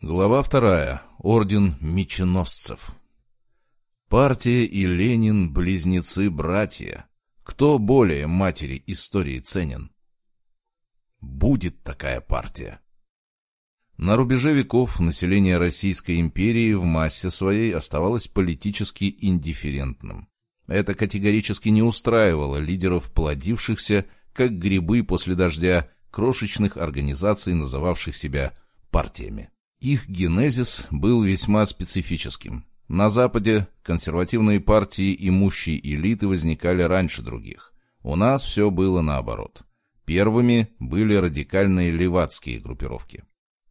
Глава вторая. Орден меченосцев. Партия и Ленин – близнецы-братья. Кто более матери истории ценен? Будет такая партия. На рубеже веков население Российской империи в массе своей оставалось политически индифферентным. Это категорически не устраивало лидеров плодившихся, как грибы после дождя, крошечных организаций, называвших себя партиями. Их генезис был весьма специфическим. На Западе консервативные партии имущей элиты возникали раньше других. У нас все было наоборот. Первыми были радикальные левацкие группировки.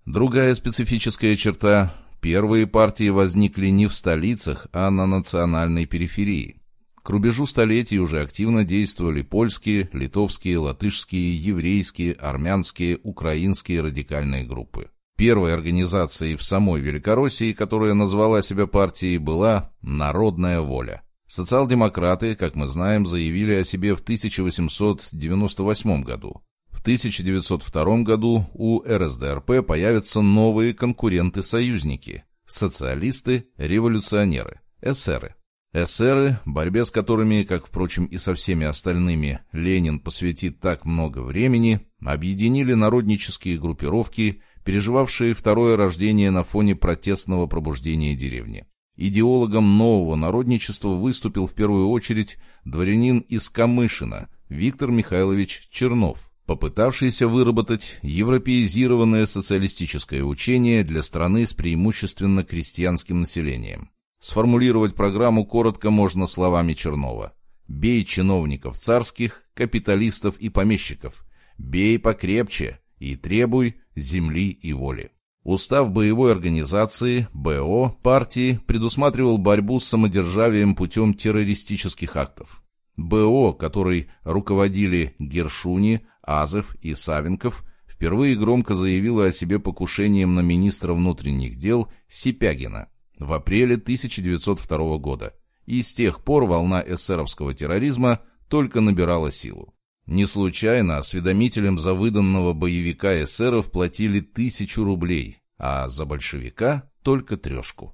Другая специфическая черта – первые партии возникли не в столицах, а на национальной периферии. К рубежу столетий уже активно действовали польские, литовские, латышские, еврейские, армянские, украинские радикальные группы. Первой организацией в самой Великороссии, которая назвала себя партией, была «Народная воля». Социал-демократы, как мы знаем, заявили о себе в 1898 году. В 1902 году у РСДРП появятся новые конкуренты-союзники – социалисты-революционеры, эсеры. Эсеры, борьбе с которыми, как, впрочем, и со всеми остальными, Ленин посвятит так много времени, объединили народнические группировки переживавшие второе рождение на фоне протестного пробуждения деревни. Идеологом нового народничества выступил в первую очередь дворянин из Камышина Виктор Михайлович Чернов, попытавшийся выработать европеизированное социалистическое учение для страны с преимущественно крестьянским населением. Сформулировать программу коротко можно словами Чернова. «Бей чиновников царских, капиталистов и помещиков. Бей покрепче и требуй земли и воли. Устав боевой организации, БО, партии предусматривал борьбу с самодержавием путем террористических актов. БО, которой руководили Гершуни, Азов и Савенков, впервые громко заявила о себе покушением на министра внутренних дел Сипягина в апреле 1902 года. И с тех пор волна эсеровского терроризма только набирала силу. Не случайно осведомителям за выданного боевика эсеров платили тысячу рублей, а за большевика только трешку.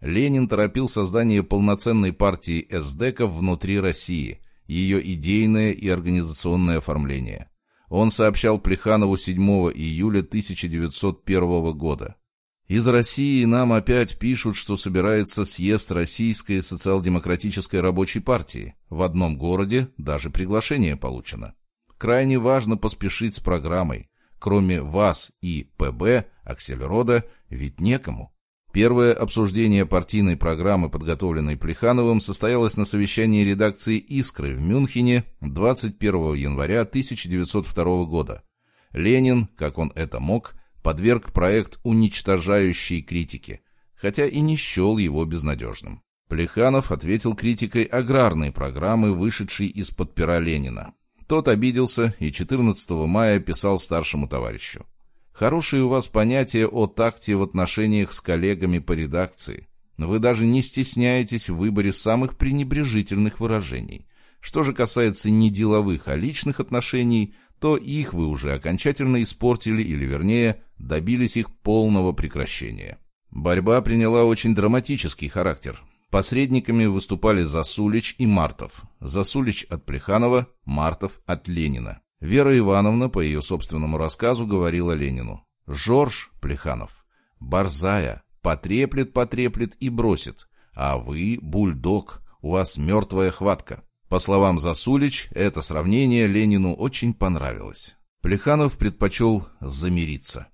Ленин торопил создание полноценной партии эсдеков внутри России, ее идейное и организационное оформление. Он сообщал Плеханову 7 июля 1901 года. Из России нам опять пишут, что собирается съезд Российской социал-демократической рабочей партии. В одном городе даже приглашение получено. Крайне важно поспешить с программой. Кроме вас и ПБ, Аксельрода, ведь некому. Первое обсуждение партийной программы, подготовленной Плехановым, состоялось на совещании редакции «Искры» в Мюнхене 21 января 1902 года. Ленин, как он это мог, подверг проект уничтожающей критике, хотя и не счел его безнадежным. Плеханов ответил критикой аграрной программы, вышедшей из-под пера Ленина. Тот обиделся и 14 мая писал старшему товарищу. «Хорошие у вас понятия о такте в отношениях с коллегами по редакции. Вы даже не стесняетесь в выборе самых пренебрежительных выражений. Что же касается не деловых, а личных отношений, то их вы уже окончательно испортили, или вернее, добились их полного прекращения. Борьба приняла очень драматический характер. Посредниками выступали Засулич и Мартов. Засулич от Плеханова, Мартов от Ленина. Вера Ивановна, по ее собственному рассказу, говорила Ленину. «Жорж Плеханов, борзая, потреплет-потреплет и бросит, а вы, бульдог, у вас мертвая хватка». По словам Засулич, это сравнение Ленину очень понравилось. Плеханов предпочел замириться.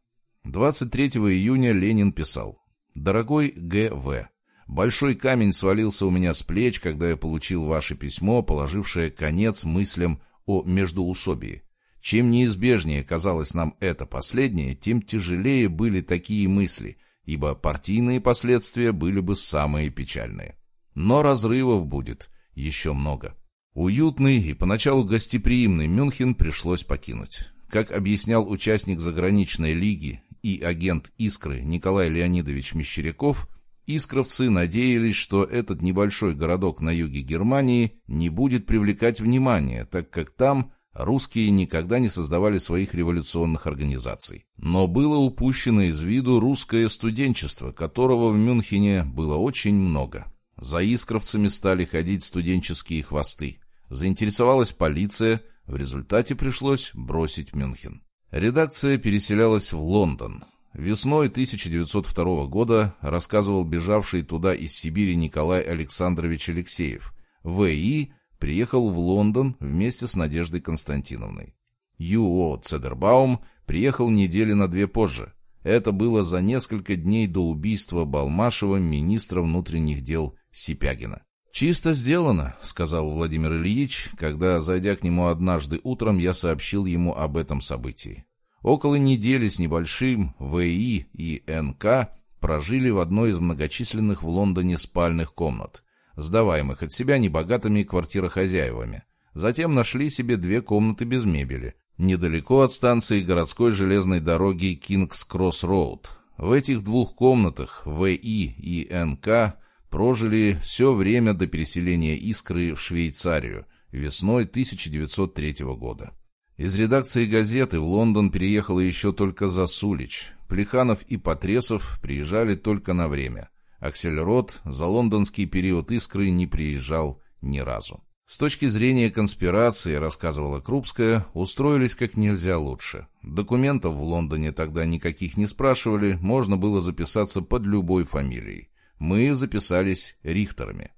23 июня Ленин писал «Дорогой Г.В., большой камень свалился у меня с плеч, когда я получил ваше письмо, положившее конец мыслям о междуусобии. Чем неизбежнее казалось нам это последнее, тем тяжелее были такие мысли, ибо партийные последствия были бы самые печальные. Но разрывов будет еще много. Уютный и поначалу гостеприимный Мюнхен пришлось покинуть. Как объяснял участник заграничной лиги и агент «Искры» Николай Леонидович Мещеряков, искровцы надеялись, что этот небольшой городок на юге Германии не будет привлекать внимания, так как там Русские никогда не создавали своих революционных организаций. Но было упущено из виду русское студенчество, которого в Мюнхене было очень много. За искровцами стали ходить студенческие хвосты. Заинтересовалась полиция, в результате пришлось бросить Мюнхен. Редакция переселялась в Лондон. Весной 1902 года рассказывал бежавший туда из Сибири Николай Александрович Алексеев. В.И. приехал в Лондон вместе с Надеждой Константиновной. Ю.О. Цедербаум приехал недели на две позже. Это было за несколько дней до убийства Балмашева министра внутренних дел Сипягина. «Чисто сделано», — сказал Владимир Ильич, когда, зайдя к нему однажды утром, я сообщил ему об этом событии. Около недели с небольшим ВИ и НК прожили в одной из многочисленных в Лондоне спальных комнат, сдаваемых от себя небогатыми квартирохозяевами. Затем нашли себе две комнаты без мебели, недалеко от станции городской железной дороги Кингс-Кросс-Роуд. В этих двух комнатах ВИ и НК прожили все время до переселения «Искры» в Швейцарию весной 1903 года. Из редакции газеты в Лондон переехало еще только Засулич. Плеханов и Потресов приезжали только на время. Аксельрод за лондонский период «Искры» не приезжал ни разу. С точки зрения конспирации, рассказывала Крупская, устроились как нельзя лучше. Документов в Лондоне тогда никаких не спрашивали, можно было записаться под любой фамилией мы записались рихтерами.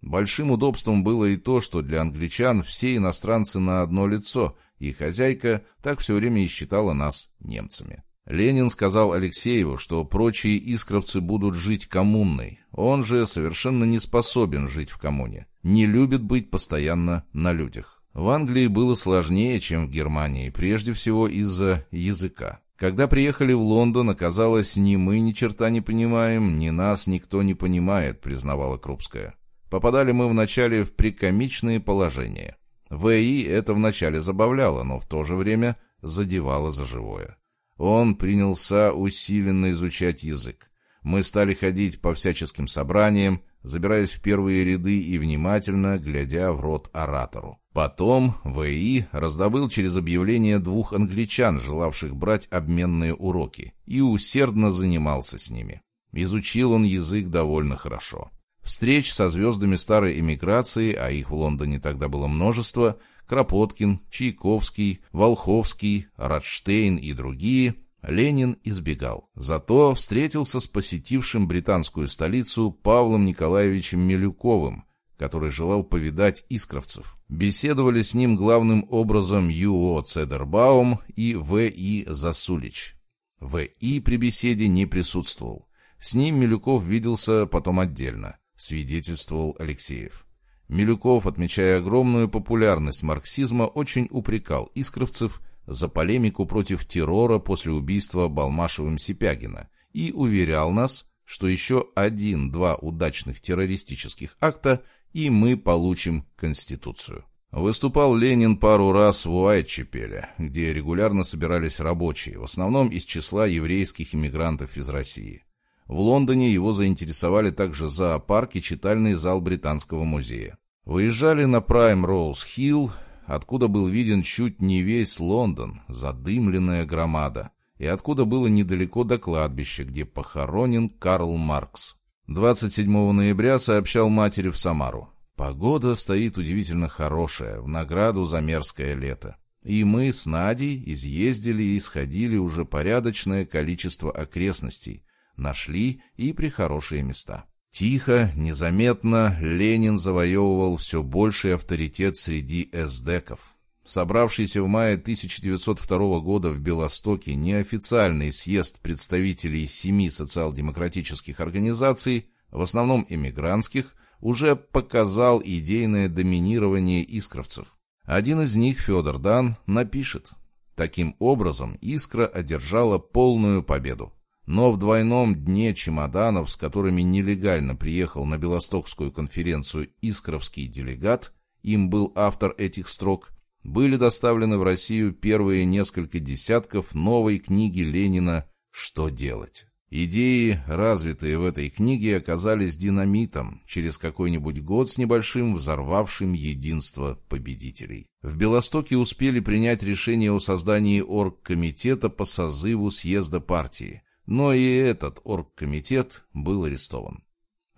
Большим удобством было и то, что для англичан все иностранцы на одно лицо, и хозяйка так все время и считала нас немцами. Ленин сказал Алексееву, что прочие искровцы будут жить коммунной. Он же совершенно не способен жить в коммуне, не любит быть постоянно на людях. В Англии было сложнее, чем в Германии, прежде всего из-за языка. Когда приехали в Лондон, оказалось, ни мы ни черта не понимаем, ни нас никто не понимает, признавала Крупская. Попадали мы вначале в прикомичные положения. В.И. это вначале забавляло, но в то же время задевало за живое. Он принялся усиленно изучать язык. Мы стали ходить по всяческим собраниям, забираясь в первые ряды и внимательно глядя в рот оратору. Потом В.И. раздобыл через объявление двух англичан, желавших брать обменные уроки, и усердно занимался с ними. Изучил он язык довольно хорошо. Встреч со звездами старой эмиграции, а их в Лондоне тогда было множество, Кропоткин, Чайковский, Волховский, Радштейн и другие, Ленин избегал. Зато встретился с посетившим британскую столицу Павлом Николаевичем Милюковым, который желал повидать искровцев. Беседовали с ним главным образом Ю.О. Цедербаум и В.И. Засулич. В.И. при беседе не присутствовал. С ним Милюков виделся потом отдельно, свидетельствовал Алексеев. Милюков, отмечая огромную популярность марксизма, очень упрекал искровцев за полемику против террора после убийства Балмашевым Сипягина и уверял нас, что еще один-два удачных террористических акта и мы получим Конституцию. Выступал Ленин пару раз в Уайтчепеле, где регулярно собирались рабочие, в основном из числа еврейских иммигрантов из России. В Лондоне его заинтересовали также зоопарк и читальный зал Британского музея. Выезжали на Прайм Роуз Хилл, откуда был виден чуть не весь Лондон, задымленная громада, и откуда было недалеко до кладбища, где похоронен Карл Маркс. 27 ноября сообщал матери в Самару. Погода стоит удивительно хорошая, в награду за мерзкое лето. И мы с Надей изъездили и сходили уже порядочное количество окрестностей, нашли и прихорошие места. Тихо, незаметно Ленин завоевывал все больший авторитет среди эсдеков. Собравшийся в мае 1902 года в Белостоке неофициальный съезд представителей семи социал-демократических организаций, в основном эмигрантских, уже показал идейное доминирование искровцев. Один из них, Федор Дан, напишет. Таким образом, «Искра» одержала полную победу. Но в двойном дне чемоданов, с которыми нелегально приехал на Белостокскую конференцию искровский делегат, им был автор этих строк, были доставлены в Россию первые несколько десятков новой книги Ленина «Что делать?». Идеи, развитые в этой книге, оказались динамитом, через какой-нибудь год с небольшим взорвавшим единство победителей. В Белостоке успели принять решение о создании оргкомитета по созыву съезда партии, но и этот оргкомитет был арестован.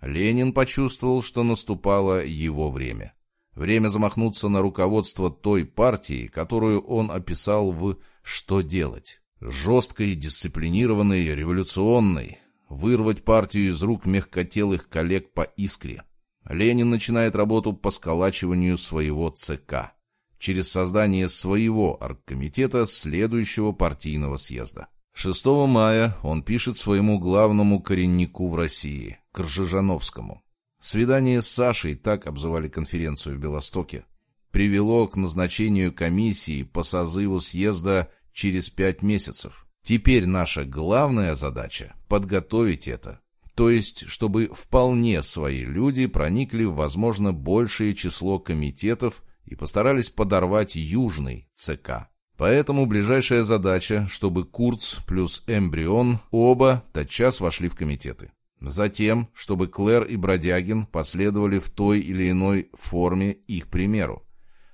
Ленин почувствовал, что наступало его время. Время замахнуться на руководство той партии, которую он описал в «Что делать?». Жесткой, дисциплинированной, революционной. Вырвать партию из рук мягкотелых коллег по искре. Ленин начинает работу по сколачиванию своего ЦК через создание своего оргкомитета следующего партийного съезда. 6 мая он пишет своему главному кореннику в России, Кржижановскому. Свидание с Сашей, так обзывали конференцию в Белостоке, привело к назначению комиссии по созыву съезда через пять месяцев. Теперь наша главная задача – подготовить это. То есть, чтобы вполне свои люди проникли в, возможно, большее число комитетов и постарались подорвать Южный ЦК. Поэтому ближайшая задача, чтобы Курц плюс Эмбрион оба тотчас вошли в комитеты. Затем, чтобы Клэр и Бродягин последовали в той или иной форме их примеру.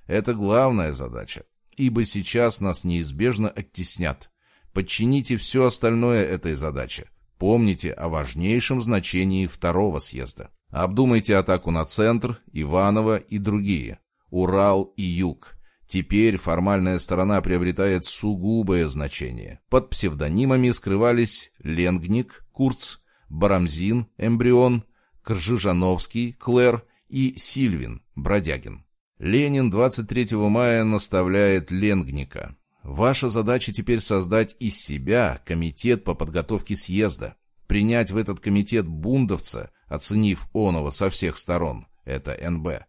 Это главная задача, ибо сейчас нас неизбежно оттеснят. Подчините все остальное этой задаче. Помните о важнейшем значении второго съезда. Обдумайте атаку на центр, Иваново и другие, Урал и Юг. Теперь формальная сторона приобретает сугубое значение. Под псевдонимами скрывались Ленгник, Курц, Барамзин, Эмбрион, Кржижановский, Клэр и Сильвин, Бродягин. Ленин 23 мая наставляет Ленгника. Ваша задача теперь создать из себя комитет по подготовке съезда, принять в этот комитет бундовца, оценив оного со всех сторон, это НБ,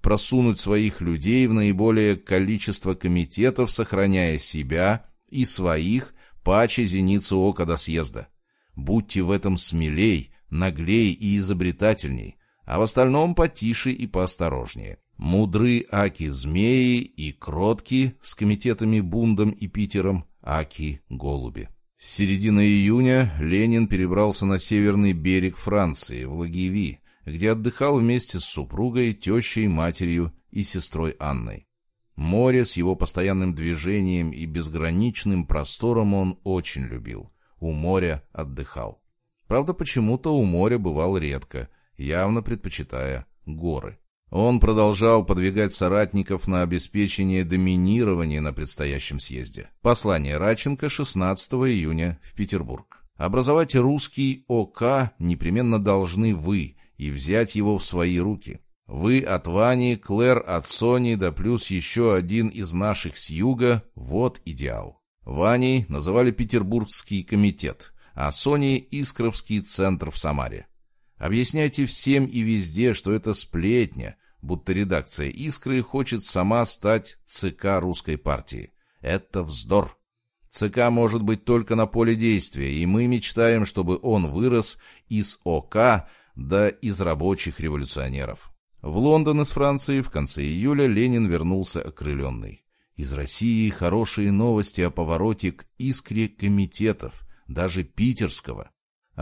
просунуть своих людей в наиболее количество комитетов, сохраняя себя и своих паче зеницы ока до съезда. Будьте в этом смелей, наглей и изобретательней, а в остальном потише и поосторожнее. Мудры аки-змеи и кротки с комитетами Бундом и Питером аки-голуби. С середины июня Ленин перебрался на северный берег Франции, в Лагиви, где отдыхал вместе с супругой, тещей, матерью и сестрой Анной. Море с его постоянным движением и безграничным простором он очень любил. У моря отдыхал. Правда, почему-то у моря бывал редко, явно предпочитая горы. Он продолжал подвигать соратников на обеспечение доминирования на предстоящем съезде. Послание Раченко 16 июня в Петербург. Образовать русский ОК непременно должны вы и взять его в свои руки. Вы от Вани, Клэр от Сони, да плюс еще один из наших с юга – вот идеал. Ваней называли Петербургский комитет, а Соней – Искровский центр в Самаре. Объясняйте всем и везде, что это сплетня, будто редакция «Искры» хочет сама стать ЦК русской партии. Это вздор. ЦК может быть только на поле действия, и мы мечтаем, чтобы он вырос из ОК до из рабочих революционеров. В Лондон из Франции в конце июля Ленин вернулся окрыленный. Из России хорошие новости о повороте к искре комитетов, даже питерского.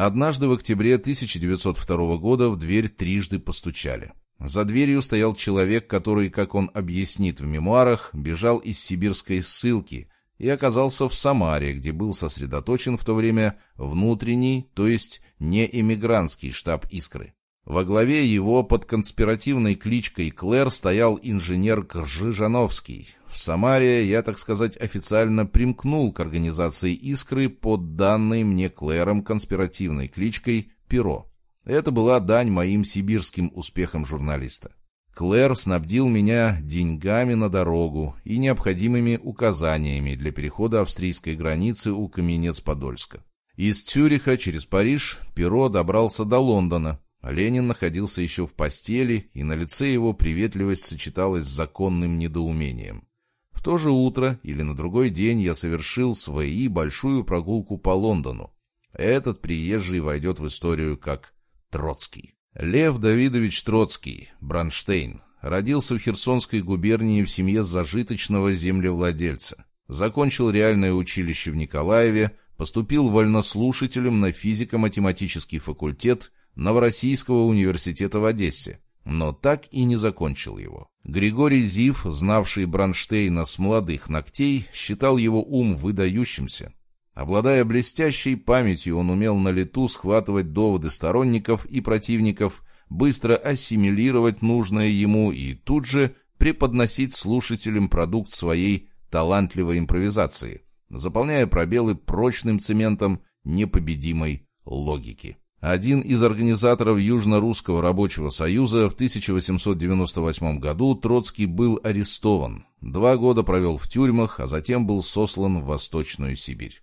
Однажды в октябре 1902 года в дверь трижды постучали. За дверью стоял человек, который, как он объяснит в мемуарах, бежал из сибирской ссылки и оказался в Самаре, где был сосредоточен в то время внутренний, то есть не эмигрантский штаб «Искры». Во главе его под конспиративной кличкой Клэр стоял инженер Кржижановский. В Самаре я, так сказать, официально примкнул к организации «Искры» под данной мне Клэром конспиративной кличкой «Перо». Это была дань моим сибирским успехам журналиста. Клэр снабдил меня деньгами на дорогу и необходимыми указаниями для перехода австрийской границы у Каменец-Подольска. Из Цюриха через Париж Перо добрался до Лондона. Ленин находился еще в постели, и на лице его приветливость сочеталась с законным недоумением. В то же утро или на другой день я совершил свои большую прогулку по Лондону. Этот приезжий войдет в историю как Троцкий. Лев Давидович Троцкий, Бронштейн, родился в Херсонской губернии в семье зажиточного землевладельца. Закончил реальное училище в Николаеве, Поступил вольнослушателем на физико-математический факультет Новороссийского университета в Одессе, но так и не закончил его. Григорий Зив, знавший Бронштейна с молодых ногтей, считал его ум выдающимся. Обладая блестящей памятью, он умел на лету схватывать доводы сторонников и противников, быстро ассимилировать нужное ему и тут же преподносить слушателям продукт своей талантливой импровизации, заполняя пробелы прочным цементом непобедимой логики. Один из организаторов Южно-Русского рабочего союза в 1898 году Троцкий был арестован, два года провел в тюрьмах, а затем был сослан в Восточную Сибирь.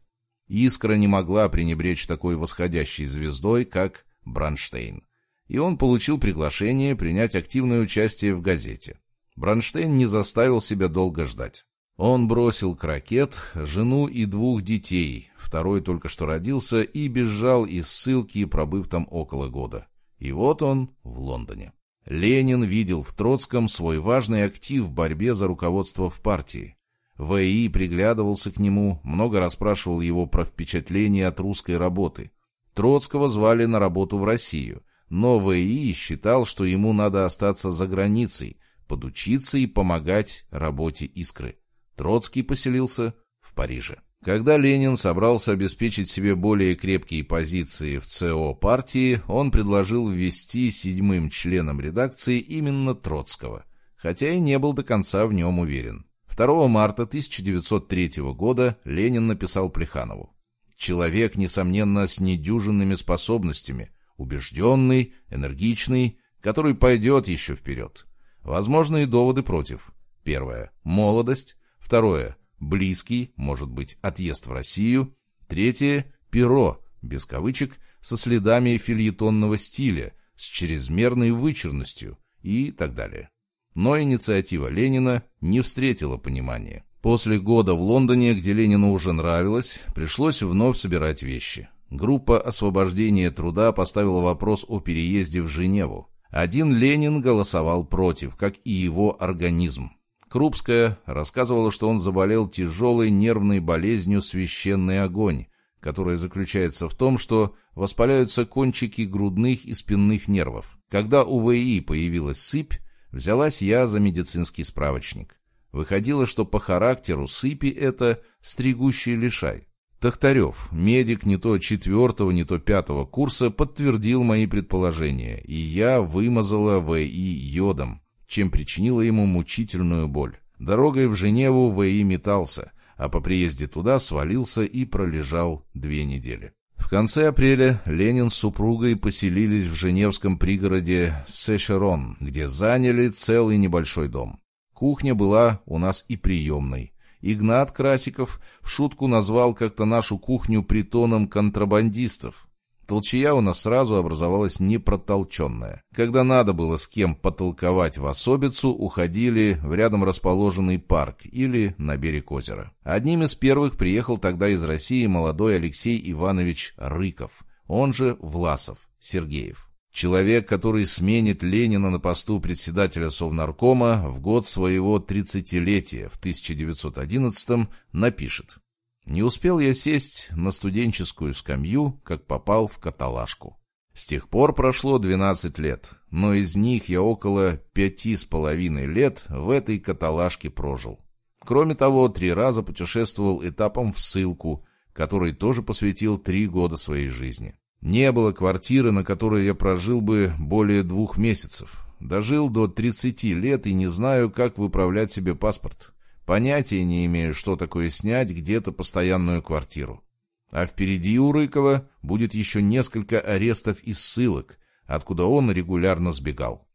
Искра не могла пренебречь такой восходящей звездой, как Бранштейн, и он получил приглашение принять активное участие в газете. Бранштейн не заставил себя долго ждать. Он бросил крокет, жену и двух детей, второй только что родился, и бежал из ссылки, пробыв там около года. И вот он в Лондоне. Ленин видел в Троцком свой важный актив в борьбе за руководство в партии. В.И. приглядывался к нему, много расспрашивал его про впечатления от русской работы. Троцкого звали на работу в Россию, но В.И. считал, что ему надо остаться за границей, подучиться и помогать работе «Искры». Троцкий поселился в Париже. Когда Ленин собрался обеспечить себе более крепкие позиции в ЦО партии, он предложил ввести седьмым членом редакции именно Троцкого, хотя и не был до конца в нем уверен. 2 марта 1903 года Ленин написал Плеханову. «Человек, несомненно, с недюжинными способностями, убежденный, энергичный, который пойдет еще вперед. Возможные доводы против. Первое. Молодость. Второе. Близкий, может быть, отъезд в Россию. Третье. Перо, без кавычек, со следами фильетонного стиля, с чрезмерной вычурностью и так далее. Но инициатива Ленина не встретила понимания. После года в Лондоне, где Ленину уже нравилось, пришлось вновь собирать вещи. Группа освобождения труда поставила вопрос о переезде в Женеву. Один Ленин голосовал против, как и его организм. Крупская рассказывала, что он заболел тяжелой нервной болезнью «священный огонь», которая заключается в том, что воспаляются кончики грудных и спинных нервов. Когда у ВИ появилась сыпь, взялась я за медицинский справочник. Выходило, что по характеру сыпи это стригущий лишай. Тахтарев, медик не то четвертого, не то пятого курса, подтвердил мои предположения, и я вымазала ВИ йодом чем причинила ему мучительную боль. Дорогой в Женеву В.И. метался, а по приезде туда свалился и пролежал две недели. В конце апреля Ленин с супругой поселились в женевском пригороде Сешерон, где заняли целый небольшой дом. Кухня была у нас и приемной. Игнат Красиков в шутку назвал как-то нашу кухню притоном контрабандистов. Толчья у нас сразу образовалась непротолченная. Когда надо было с кем потолковать в особицу, уходили в рядом расположенный парк или на берег озера. Одним из первых приехал тогда из России молодой Алексей Иванович Рыков, он же Власов, Сергеев. Человек, который сменит Ленина на посту председателя Совнаркома в год своего 30-летия в 1911 напишет не успел я сесть на студенческую скамью, как попал в каталажку. С тех пор прошло 12 лет, но из них я около пяти с половиной лет в этой каталажке прожил. Кроме того, три раза путешествовал этапом в ссылку, который тоже посвятил три года своей жизни. Не было квартиры, на которой я прожил бы более двух месяцев. Дожил до 30 лет и не знаю, как выправлять себе паспорт. Понятия не имею, что такое снять где-то постоянную квартиру. А впереди у Рыкова будет еще несколько арестов и ссылок, откуда он регулярно сбегал.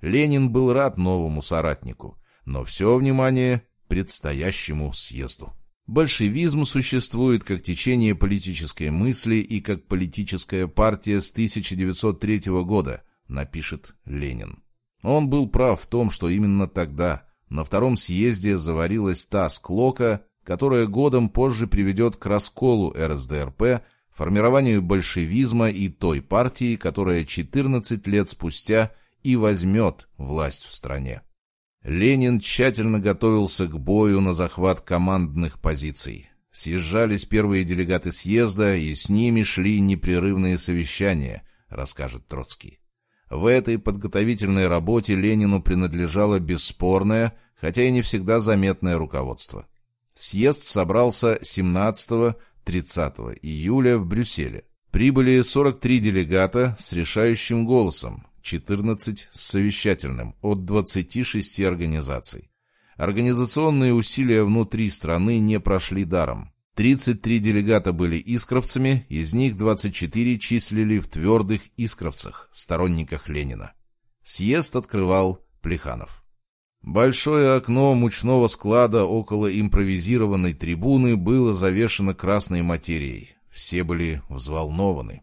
Ленин был рад новому соратнику, но все внимание предстоящему съезду. Большевизм существует как течение политической мысли и как политическая партия с 1903 года, напишет Ленин. Он был прав в том, что именно тогда, на втором съезде заварилась та склока, которая годом позже приведет к расколу РСДРП, формированию большевизма и той партии, которая 14 лет спустя и возьмет власть в стране. Ленин тщательно готовился к бою на захват командных позиций. Съезжались первые делегаты съезда, и с ними шли непрерывные совещания, расскажет Троцкий. В этой подготовительной работе Ленину принадлежало бесспорное, хотя и не всегда заметное руководство. Съезд собрался 17-30 июля в Брюсселе. Прибыли 43 делегата с решающим голосом, 14 с совещательным, от 26 организаций. Организационные усилия внутри страны не прошли даром. 33 делегата были искровцами, из них 24 числили в твердых искровцах, сторонниках Ленина. Съезд открывал Плеханов. Большое окно мучного склада около импровизированной трибуны было завешено красной материей. Все были взволнованы.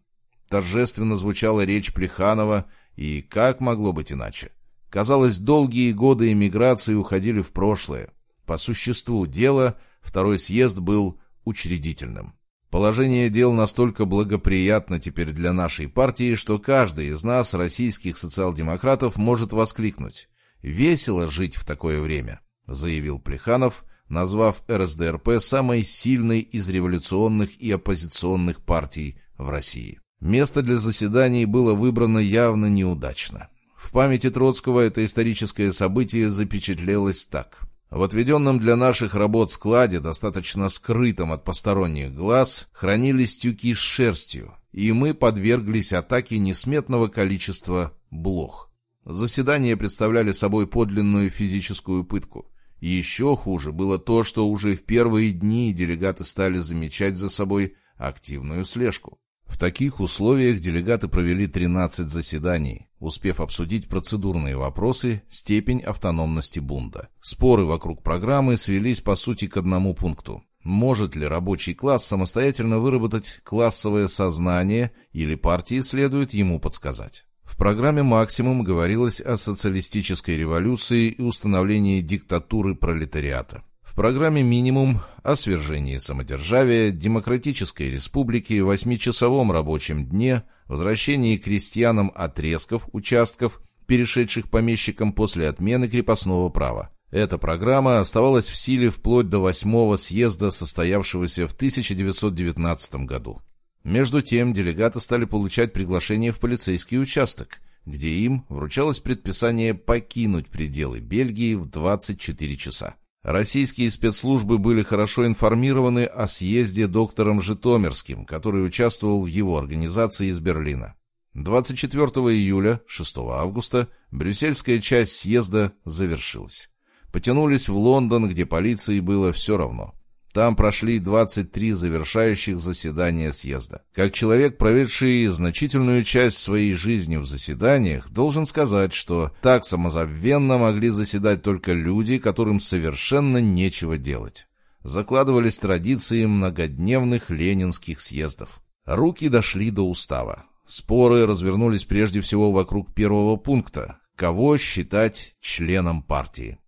Торжественно звучала речь Плеханова, и как могло быть иначе? Казалось, долгие годы эмиграции уходили в прошлое. По существу дела второй съезд был учредительным. Положение дел настолько благоприятно теперь для нашей партии, что каждый из нас, российских социал-демократов, может воскликнуть «Весело жить в такое время», заявил Плеханов, назвав РСДРП самой сильной из революционных и оппозиционных партий в России. Место для заседаний было выбрано явно неудачно. В памяти Троцкого это историческое событие запечатлелось так. В отведенном для наших работ складе, достаточно скрытом от посторонних глаз, хранились тюки с шерстью, и мы подверглись атаке несметного количества блох. Заседания представляли собой подлинную физическую пытку. Еще хуже было то, что уже в первые дни делегаты стали замечать за собой активную слежку. В таких условиях делегаты провели 13 заседаний, успев обсудить процедурные вопросы, степень автономности бунда. Споры вокруг программы свелись по сути к одному пункту. Может ли рабочий класс самостоятельно выработать классовое сознание или партии следует ему подсказать? В программе «Максимум» говорилось о социалистической революции и установлении диктатуры пролетариата программе «Минимум» о свержении самодержавия, демократической республики, восьмичасовом рабочем дне, возвращении крестьянам отрезков, участков, перешедших помещикам после отмены крепостного права. Эта программа оставалась в силе вплоть до восьмого съезда, состоявшегося в 1919 году. Между тем, делегаты стали получать приглашение в полицейский участок, где им вручалось предписание покинуть пределы Бельгии в 24 часа. Российские спецслужбы были хорошо информированы о съезде доктором Житомирским, который участвовал в его организации из Берлина. 24 июля, 6 августа, брюссельская часть съезда завершилась. Потянулись в Лондон, где полиции было все равно. Там прошли 23 завершающих заседания съезда. Как человек, проведший значительную часть своей жизни в заседаниях, должен сказать, что так самозабвенно могли заседать только люди, которым совершенно нечего делать. Закладывались традиции многодневных ленинских съездов. Руки дошли до устава. Споры развернулись прежде всего вокруг первого пункта – кого считать членом партии.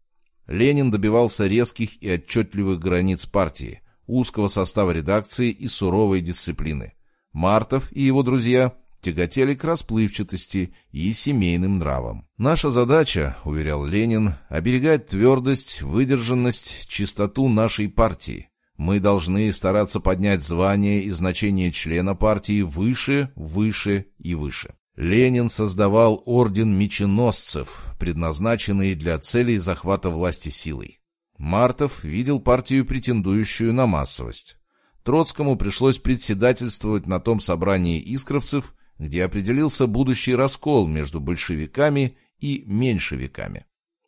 Ленин добивался резких и отчетливых границ партии, узкого состава редакции и суровой дисциплины. Мартов и его друзья тяготели к расплывчатости и семейным нравам. «Наша задача, — уверял Ленин, — оберегать твердость, выдержанность, чистоту нашей партии. Мы должны стараться поднять звание и значение члена партии выше, выше и выше. Ленин создавал орден меченосцев, предназначенный для целей захвата власти силой. Мартов видел партию, претендующую на массовость. Троцкому пришлось председательствовать на том собрании искровцев, где определился будущий раскол между большевиками и меньшевиками.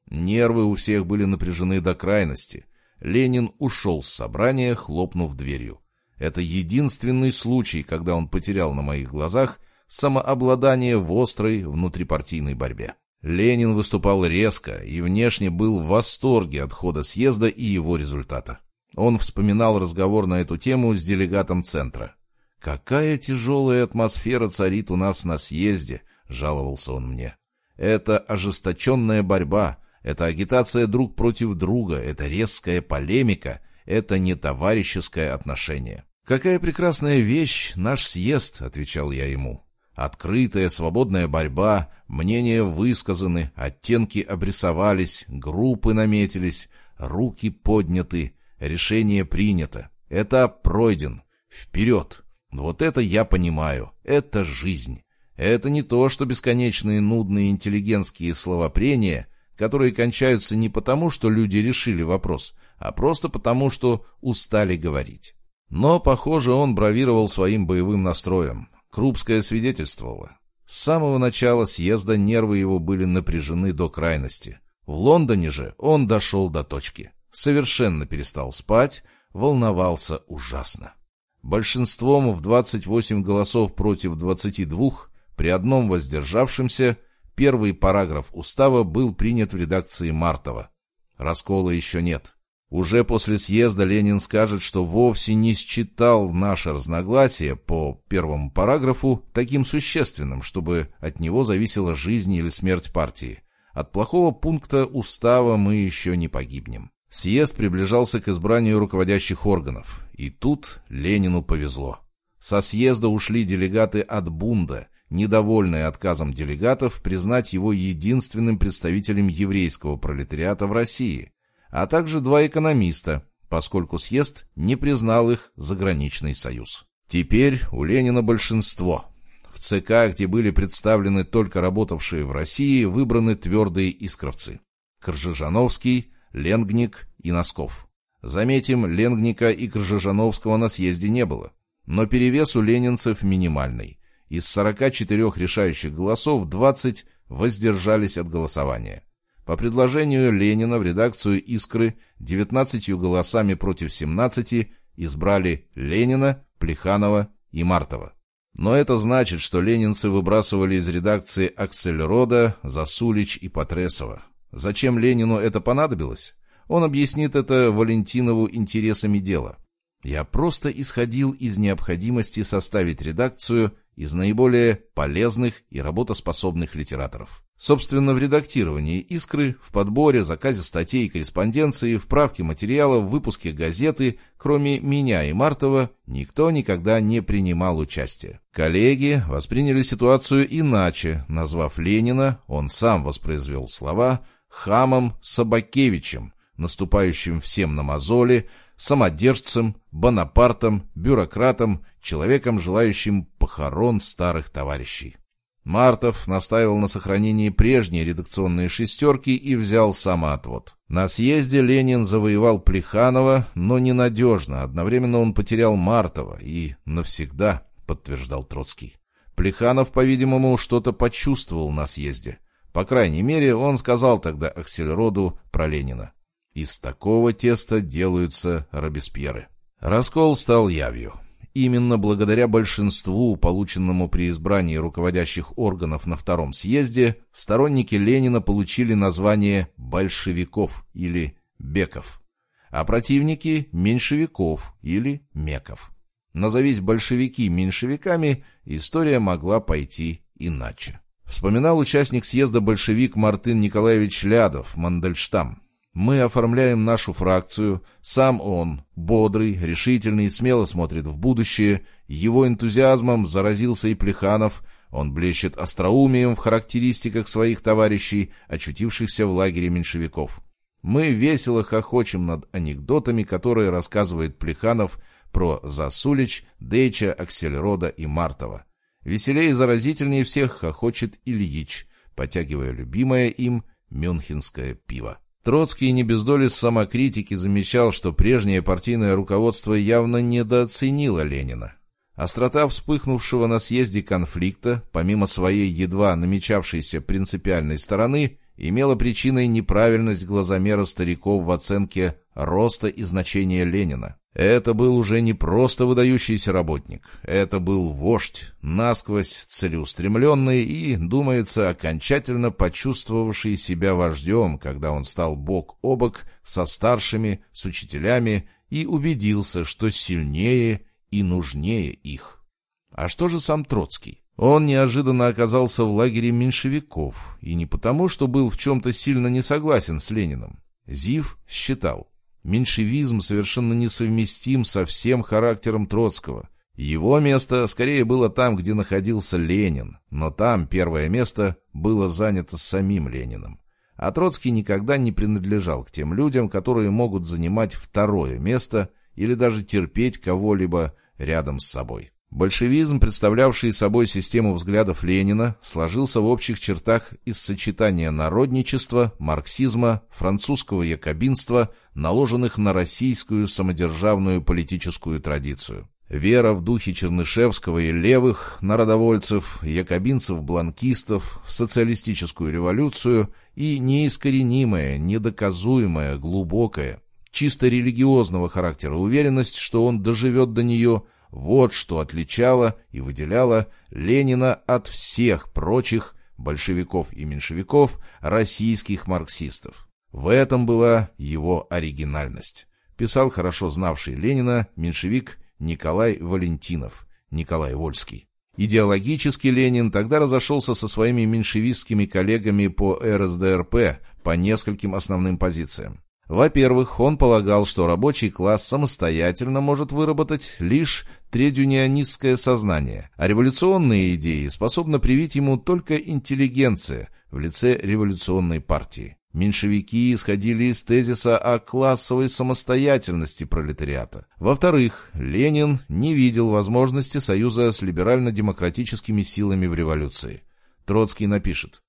Нервы у всех были напряжены до крайности. Ленин ушел с собрания, хлопнув дверью. Это единственный случай, когда он потерял на моих глазах – самообладание в острой внутрипартийной борьбе. Ленин выступал резко и внешне был в восторге от хода съезда и его результата. Он вспоминал разговор на эту тему с делегатом Центра. «Какая тяжелая атмосфера царит у нас на съезде», — жаловался он мне. «Это ожесточенная борьба, это агитация друг против друга, это резкая полемика, это не товарищеское отношение». «Какая прекрасная вещь наш съезд», — отвечал я ему. Открытая, свободная борьба, мнения высказаны, оттенки обрисовались, группы наметились, руки подняты, решение принято. Этап пройден. Вперед! Вот это я понимаю. Это жизнь. Это не то, что бесконечные нудные интеллигентские словопрения, которые кончаются не потому, что люди решили вопрос, а просто потому, что устали говорить. Но, похоже, он бравировал своим боевым настроем. Крупская свидетельствовала. С самого начала съезда нервы его были напряжены до крайности. В Лондоне же он дошел до точки. Совершенно перестал спать, волновался ужасно. Большинством в 28 голосов против 22 при одном воздержавшемся первый параграф устава был принят в редакции Мартова. Раскола еще нет. Уже после съезда Ленин скажет, что вовсе не считал наше разногласие по первому параграфу таким существенным, чтобы от него зависела жизнь или смерть партии. От плохого пункта устава мы еще не погибнем. Съезд приближался к избранию руководящих органов, и тут Ленину повезло. Со съезда ушли делегаты от Бунда, недовольные отказом делегатов признать его единственным представителем еврейского пролетариата в России, а также два экономиста, поскольку съезд не признал их заграничный союз. Теперь у Ленина большинство. В ЦК, где были представлены только работавшие в России, выбраны твердые искровцы. Кржижановский, Ленгник и Носков. Заметим, Ленгника и Кржижановского на съезде не было. Но перевес у ленинцев минимальный. Из 44 решающих голосов 20 воздержались от голосования. По предложению Ленина в редакцию «Искры» 19 голосами против 17 избрали Ленина, Плеханова и Мартова. Но это значит, что ленинцы выбрасывали из редакции Аксельрода, Засулич и Потресова. Зачем Ленину это понадобилось? Он объяснит это Валентинову интересами дела. Я просто исходил из необходимости составить редакцию из наиболее полезных и работоспособных литераторов. Собственно, в редактировании «Искры», в подборе, заказе статей и корреспонденции, в правке материалов, в выпуске газеты, кроме меня и Мартова, никто никогда не принимал участия. Коллеги восприняли ситуацию иначе, назвав Ленина, он сам воспроизвел слова хамом Собакевичем, наступающим всем на мозоли, самодержцем, бонапартом, бюрократом, человеком, желающим похорон старых товарищей. Мартов настаивал на сохранении прежней редакционной шестерки и взял самоотвод. На съезде Ленин завоевал Плеханова, но ненадежно. Одновременно он потерял Мартова и навсегда, подтверждал Троцкий. Плеханов, по-видимому, что-то почувствовал на съезде. По крайней мере, он сказал тогда Аксельроду про Ленина. Из такого теста делаются Робеспьеры. Раскол стал явью. Именно благодаря большинству, полученному при избрании руководящих органов на Втором съезде, сторонники Ленина получили название «большевиков» или «беков», а противники – «меньшевиков» или «меков». Назовись большевики меньшевиками, история могла пойти иначе. Вспоминал участник съезда большевик Мартын Николаевич Лядов, Мандельштам. «Мы оформляем нашу фракцию. Сам он, бодрый, решительный и смело смотрит в будущее. Его энтузиазмом заразился и Плеханов. Он блещет остроумием в характеристиках своих товарищей, очутившихся в лагере меньшевиков. Мы весело хохочем над анекдотами, которые рассказывает Плеханов про Засулич, Дейча, Аксельрода и Мартова. Веселее и заразительнее всех хохочет Ильич, потягивая любимое им мюнхенское пиво. Троцкий не без доли самокритики замечал, что прежнее партийное руководство явно недооценило Ленина. Острота вспыхнувшего на съезде конфликта, помимо своей едва намечавшейся принципиальной стороны, имела причиной неправильность глазомера стариков в оценке роста и значения Ленина. Это был уже не просто выдающийся работник, это был вождь, насквозь целеустремленный и, думается, окончательно почувствовавший себя вождем, когда он стал бок о бок со старшими, с учителями и убедился, что сильнее и нужнее их. А что же сам Троцкий? Он неожиданно оказался в лагере меньшевиков, и не потому, что был в чем-то сильно не согласен с Лениным. Зив считал, Меньшевизм совершенно несовместим со всем характером Троцкого. Его место скорее было там, где находился Ленин, но там первое место было занято самим Лениным. А Троцкий никогда не принадлежал к тем людям, которые могут занимать второе место или даже терпеть кого-либо рядом с собой. Большевизм, представлявший собой систему взглядов Ленина, сложился в общих чертах из сочетания народничества, марксизма, французского якобинства, наложенных на российскую самодержавную политическую традицию. Вера в духе Чернышевского и левых народовольцев, якобинцев-бланкистов, в социалистическую революцию и неискоренимая, недоказуемая, глубокая, чисто религиозного характера уверенность, что он доживет до нее – вот что отличало и выделяло Ленина от всех прочих большевиков и меньшевиков российских марксистов. В этом была его оригинальность. Писал хорошо знавший Ленина меньшевик Николай Валентинов, Николай Вольский. Идеологически Ленин тогда разошелся со своими меньшевистскими коллегами по РСДРП по нескольким основным позициям. Во-первых, он полагал, что рабочий класс самостоятельно может выработать лишь тредюнионистское сознание, а революционные идеи способна привить ему только интеллигенция в лице революционной партии. Меньшевики исходили из тезиса о классовой самостоятельности пролетариата. Во-вторых, Ленин не видел возможности союза с либерально-демократическими силами в революции. Троцкий напишет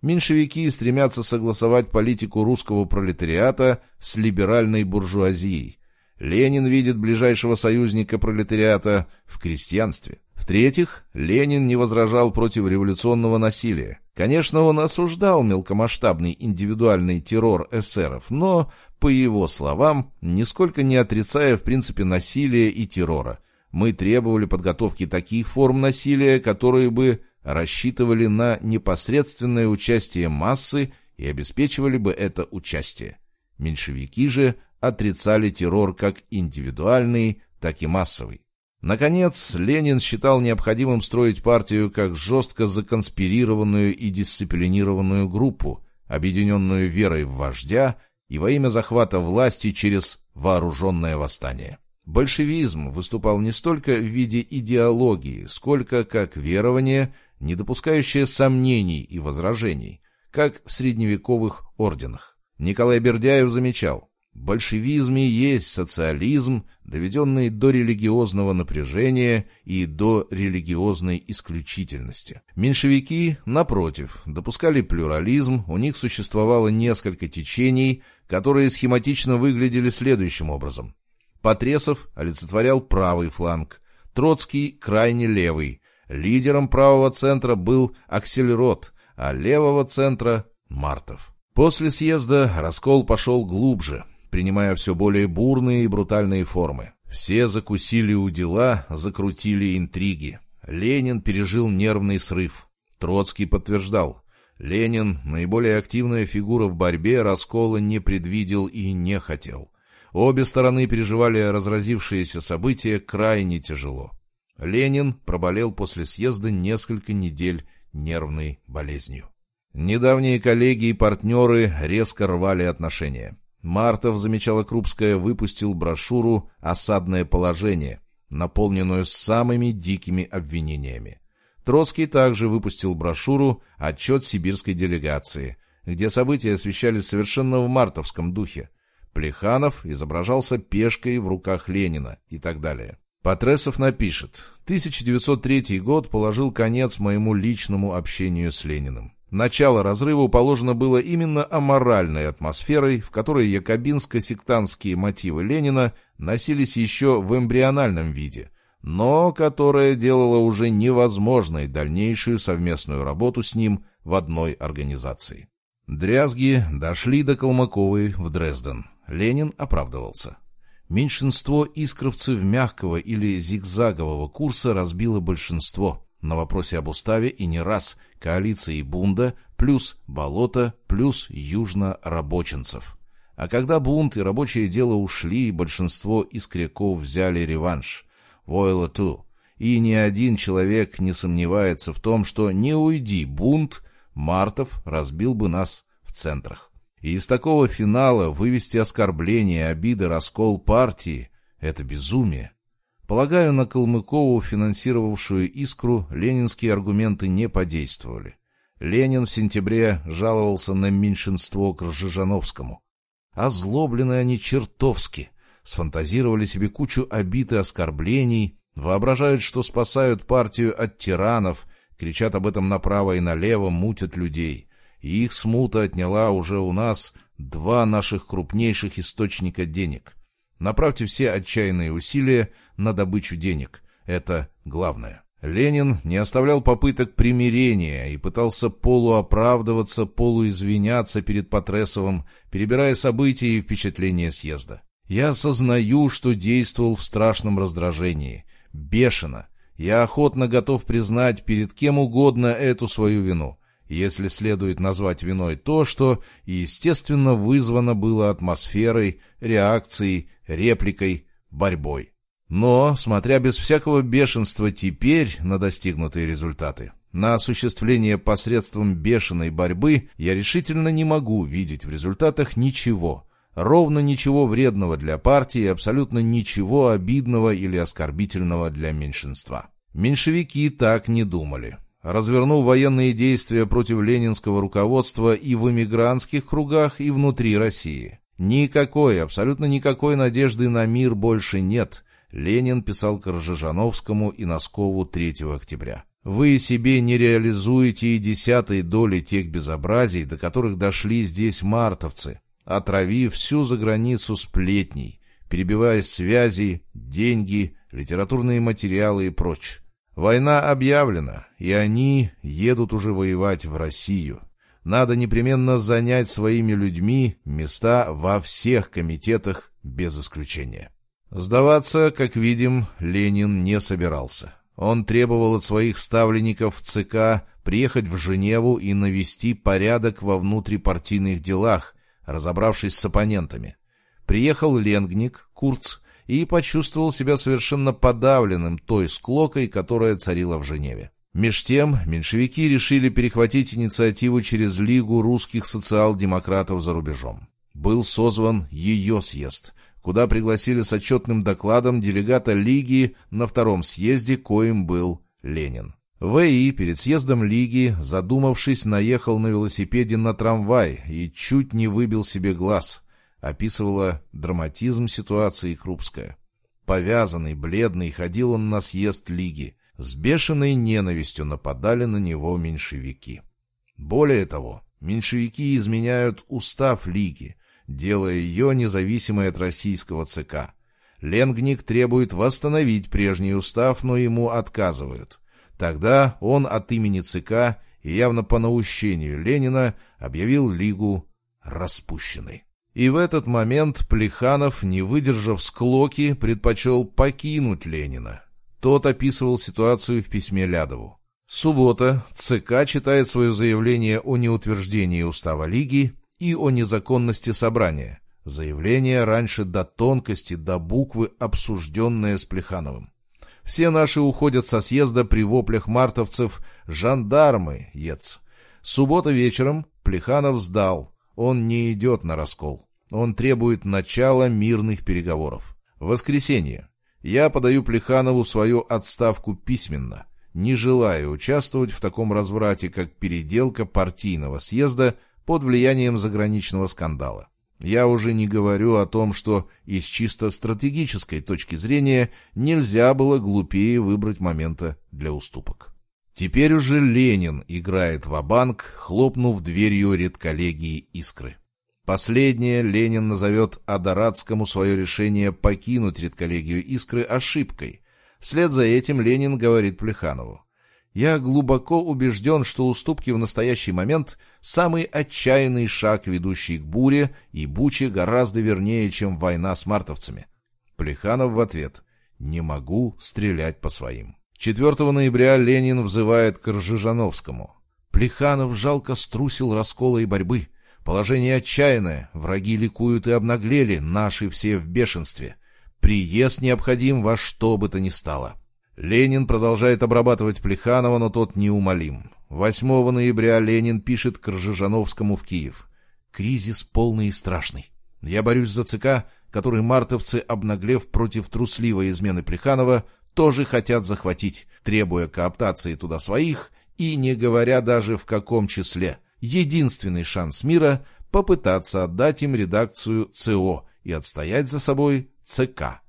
Меньшевики стремятся согласовать политику русского пролетариата с либеральной буржуазией. Ленин видит ближайшего союзника пролетариата в крестьянстве. В-третьих, Ленин не возражал против революционного насилия. Конечно, он осуждал мелкомасштабный индивидуальный террор эсеров, но, по его словам, нисколько не отрицая в принципе насилия и террора. Мы требовали подготовки таких форм насилия, которые бы рассчитывали на непосредственное участие массы и обеспечивали бы это участие. Меньшевики же отрицали террор как индивидуальный, так и массовый. Наконец, Ленин считал необходимым строить партию как жестко законспирированную и дисциплинированную группу, объединенную верой в вождя и во имя захвата власти через вооруженное восстание. Большевизм выступал не столько в виде идеологии, сколько как верование – не допускающая сомнений и возражений, как в средневековых орденах. Николай Бердяев замечал, в большевизме есть социализм, доведенный до религиозного напряжения и до религиозной исключительности. Меньшевики, напротив, допускали плюрализм, у них существовало несколько течений, которые схематично выглядели следующим образом. Потресов олицетворял правый фланг, Троцкий – крайне левый, Лидером правого центра был Аксельрод, а левого центра — Мартов. После съезда раскол пошел глубже, принимая все более бурные и брутальные формы. Все закусили у дела, закрутили интриги. Ленин пережил нервный срыв. Троцкий подтверждал. Ленин, наиболее активная фигура в борьбе, раскола не предвидел и не хотел. Обе стороны переживали разразившиеся события крайне тяжело. Ленин проболел после съезда несколько недель нервной болезнью. Недавние коллеги и партнеры резко рвали отношения. Мартов, замечала Крупская, выпустил брошюру «Осадное положение», наполненную самыми дикими обвинениями. Троцкий также выпустил брошюру «Отчет сибирской делегации», где события освещались совершенно в мартовском духе. Плеханов изображался пешкой в руках Ленина и так далее. Патресов напишет. 1903 год положил конец моему личному общению с Лениным. Начало разрыва положено было именно аморальной атмосферой, в которой якобинско-сектантские мотивы Ленина носились еще в эмбриональном виде, но которая делала уже невозможной дальнейшую совместную работу с ним в одной организации. Дрязги дошли до Калмыковой в Дрезден. Ленин оправдывался. Меньшинство искровцев мягкого или зигзагового курса разбило большинство. На вопросе об уставе и не раз коалиции Бунда плюс болото плюс южно-рабочинцев. А когда бунт и рабочее дело ушли, большинство искряков взяли реванш. Войла ту. И ни один человек не сомневается в том, что не уйди бунт, Мартов разбил бы нас в центрах. И из такого финала вывести оскорбление, обиды, раскол партии — это безумие. Полагаю, на Калмыкову, финансировавшую «Искру», ленинские аргументы не подействовали. Ленин в сентябре жаловался на меньшинство к Ржижановскому. Озлоблены они чертовски. сфантазировали себе кучу обид и оскорблений, воображают, что спасают партию от тиранов, кричат об этом направо и налево, мутят людей. И их смута отняла уже у нас два наших крупнейших источника денег. Направьте все отчаянные усилия на добычу денег. Это главное. Ленин не оставлял попыток примирения и пытался полуоправдываться, полуизвиняться перед Патресовым, перебирая события и впечатления съезда. Я осознаю, что действовал в страшном раздражении. Бешено. Я охотно готов признать перед кем угодно эту свою вину, если следует назвать виной то, что, естественно, вызвано было атмосферой, реакцией, репликой, борьбой. Но, смотря без всякого бешенства теперь на достигнутые результаты, на осуществление посредством бешеной борьбы, я решительно не могу видеть в результатах ничего, ровно ничего вредного для партии абсолютно ничего обидного или оскорбительного для меньшинства. Меньшевики так не думали. Развернув военные действия против ленинского руководства и в эмигрантских кругах, и внутри России. Никакой, абсолютно никакой надежды на мир больше нет – Ленин писал Коржижановскому и Носкову 3 октября. «Вы себе не реализуете и десятой доли тех безобразий, до которых дошли здесь мартовцы, отравив всю заграницу сплетней, перебивая связи, деньги, литературные материалы и прочь. Война объявлена, и они едут уже воевать в Россию. Надо непременно занять своими людьми места во всех комитетах без исключения». Сдаваться, как видим, Ленин не собирался. Он требовал от своих ставленников ЦК приехать в Женеву и навести порядок во внутрипартийных делах, разобравшись с оппонентами. Приехал Ленгник, Курц, и почувствовал себя совершенно подавленным той склокой, которая царила в Женеве. Меж тем, меньшевики решили перехватить инициативу через Лигу русских социал-демократов за рубежом. Был созван ее съезд, куда пригласили с отчетным докладом делегата Лиги на втором съезде, коим был Ленин. В.И. перед съездом Лиги, задумавшись, наехал на велосипеде на трамвай и чуть не выбил себе глаз. Описывала драматизм ситуации Крупская. Повязанный, бледный, ходил он на съезд Лиги. С бешеной ненавистью нападали на него меньшевики. Более того, меньшевики изменяют устав Лиги, делая ее независимой от российского ЦК. Ленгник требует восстановить прежний устав, но ему отказывают. Тогда он от имени ЦК и явно по наущению Ленина объявил Лигу распущенной. И в этот момент Плеханов, не выдержав склоки, предпочел покинуть Ленина. Тот описывал ситуацию в письме Лядову. Суббота. ЦК читает свое заявление о неутверждении устава Лиги и о незаконности собрания. Заявление раньше до тонкости, до буквы, обсужденное с Плехановым. Все наши уходят со съезда при воплях мартовцев «Жандармы, ец!». Суббота вечером Плеханов сдал. Он не идет на раскол. Он требует начала мирных переговоров. Воскресенье. Я подаю Плеханову свою отставку письменно. Не желаю участвовать в таком разврате, как переделка партийного съезда под влиянием заграничного скандала. Я уже не говорю о том, что из чисто стратегической точки зрения нельзя было глупее выбрать момента для уступок. Теперь уже Ленин играет в банк хлопнув дверью редколлегии «Искры». Последнее Ленин назовет Адарадскому свое решение покинуть редколлегию «Искры» ошибкой. Вслед за этим Ленин говорит Плеханову. Я глубоко убежден, что уступки в настоящий момент – самый отчаянный шаг, ведущий к буре, и буче гораздо вернее, чем война с мартовцами. Плеханов в ответ «Не могу стрелять по своим». 4 ноября Ленин взывает к Ржижановскому. Плеханов жалко струсил раскола и борьбы. Положение отчаянное, враги ликуют и обнаглели, наши все в бешенстве. Приезд необходим во что бы то ни стало. Ленин продолжает обрабатывать Плеханова, но тот неумолим. 8 ноября Ленин пишет к Ржижановскому в Киев. «Кризис полный и страшный. Я борюсь за ЦК, который мартовцы, обнаглев против трусливой измены Плеханова, тоже хотят захватить, требуя кооптации туда своих и не говоря даже в каком числе. Единственный шанс мира — попытаться отдать им редакцию ЦО и отстоять за собой ЦК.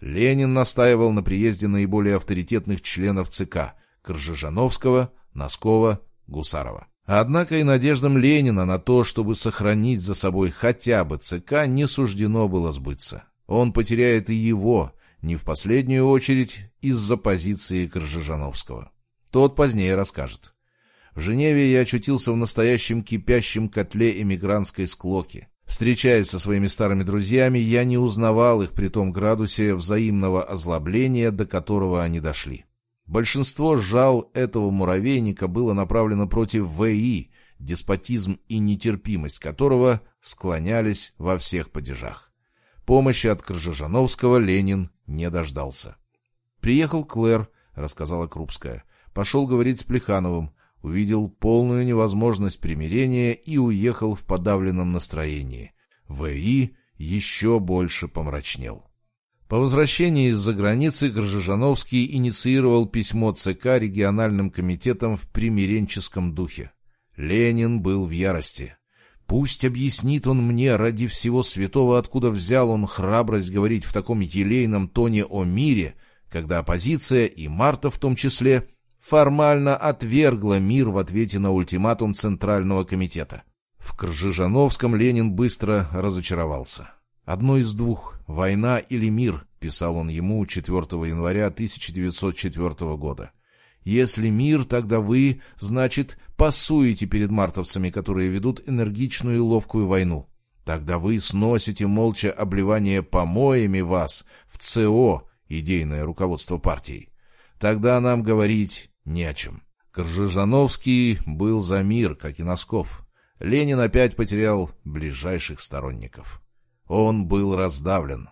Ленин настаивал на приезде наиболее авторитетных членов ЦК – Кржижановского, Носкова, Гусарова. Однако и надеждам Ленина на то, чтобы сохранить за собой хотя бы ЦК, не суждено было сбыться. Он потеряет и его, не в последнюю очередь, из-за позиции Кржижановского. Тот позднее расскажет. В Женеве я очутился в настоящем кипящем котле эмигрантской склоки. Встречаясь со своими старыми друзьями, я не узнавал их при том градусе взаимного озлобления, до которого они дошли. Большинство жал этого муравейника было направлено против ВИ, деспотизм и нетерпимость которого склонялись во всех падежах. Помощи от Крыжижановского Ленин не дождался. «Приехал Клэр», — рассказала Крупская. «Пошел говорить с Плехановым, увидел полную невозможность примирения и уехал в подавленном настроении. В.И. еще больше помрачнел. По возвращении из-за границы Гржижановский инициировал письмо ЦК региональным комитетам в примиренческом духе. Ленин был в ярости. Пусть объяснит он мне ради всего святого, откуда взял он храбрость говорить в таком елейном тоне о мире, когда оппозиция, и Марта в том числе, формально отвергла мир в ответе на ультиматум Центрального комитета. В Кржижановском Ленин быстро разочаровался. «Одно из двух — война или мир», — писал он ему 4 января 1904 года. «Если мир, тогда вы, значит, пасуете перед мартовцами, которые ведут энергичную и ловкую войну. Тогда вы сносите молча обливание помоями вас в ЦО, идейное руководство партии. Тогда нам говорить не о чем. Кржижановский был за мир, как и Носков. Ленин опять потерял ближайших сторонников. Он был раздавлен.